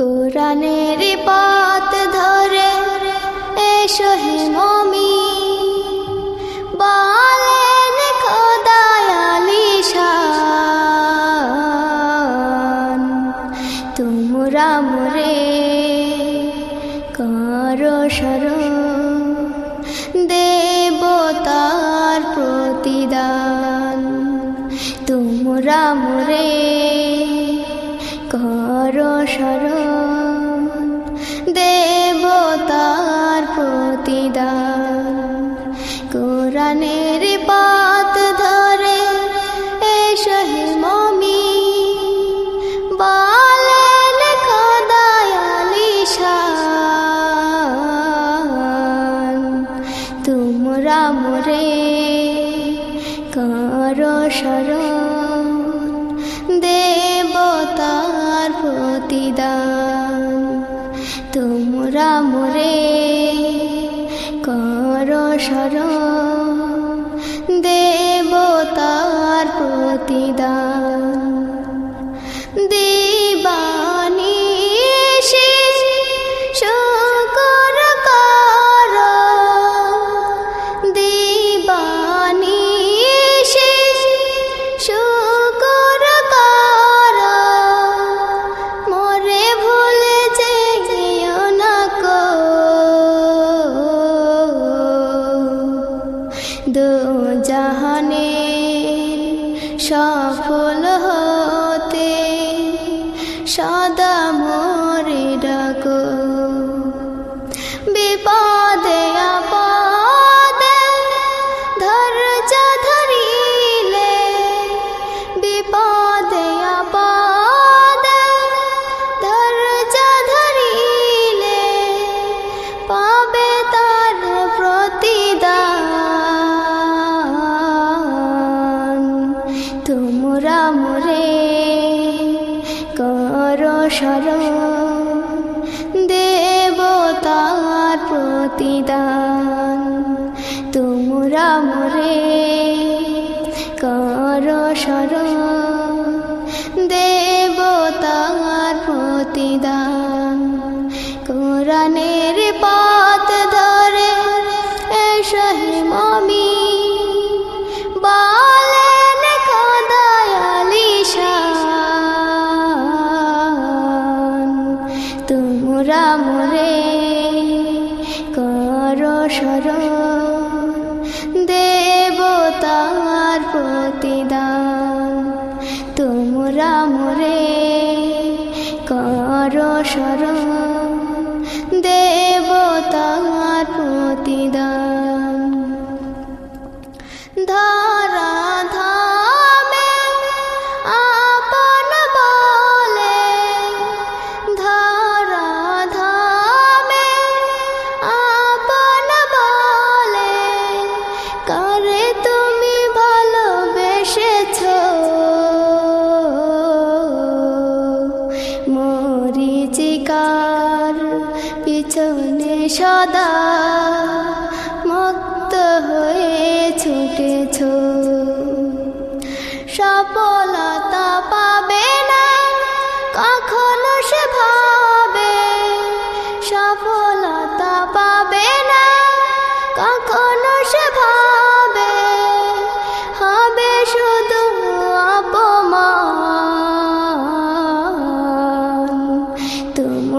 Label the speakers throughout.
Speaker 1: কোরআনের পাত ধরে এসো হে মমি। বলেন খোদায়ালি শান তোমরা মোরে করো সর দেবতার প্রতিদান। তোমরা মোরে করো শরণ দেবতার প্রতিদান। কোরআনের পাত ধরে এসো হে মমি। বলেন খোদায়ালি শান তোমরা মোরে করো শরণ প্রতিদান। তোমরা মোরে কর সর দেবতার প্রতিদান। সফল হতে তোমরা মোরে করো সর দেবতার প্রতিদান। তোমরা মোরে করো শরণ দেবতার প্রতিদান। তোমরা মোরে করো সর দেবতার প্রতিদান। মরিচিকার পিছনে সদা মুক্ত হয়ে ছুটেছ। সফলতা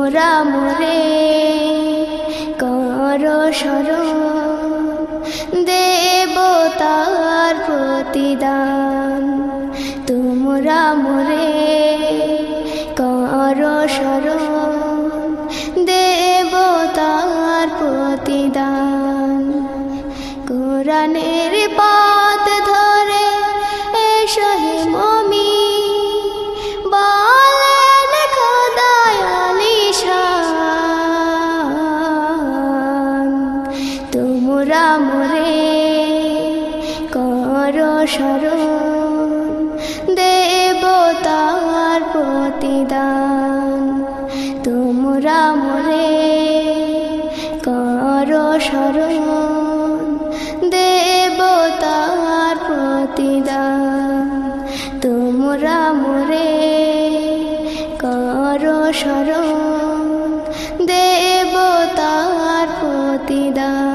Speaker 1: তোমরা মোরে করো শরণ। দেবতার প্রতিদান তোমরা মোরে করো শরণ। দেবতার প্রতিদান কোরআনের পাত প্রতিদান। তোমরা মোরে কর শরণ দেবতার প্রতিদান। তোমরা মোরে কর স্মরণ দেবতার প্রতিদান।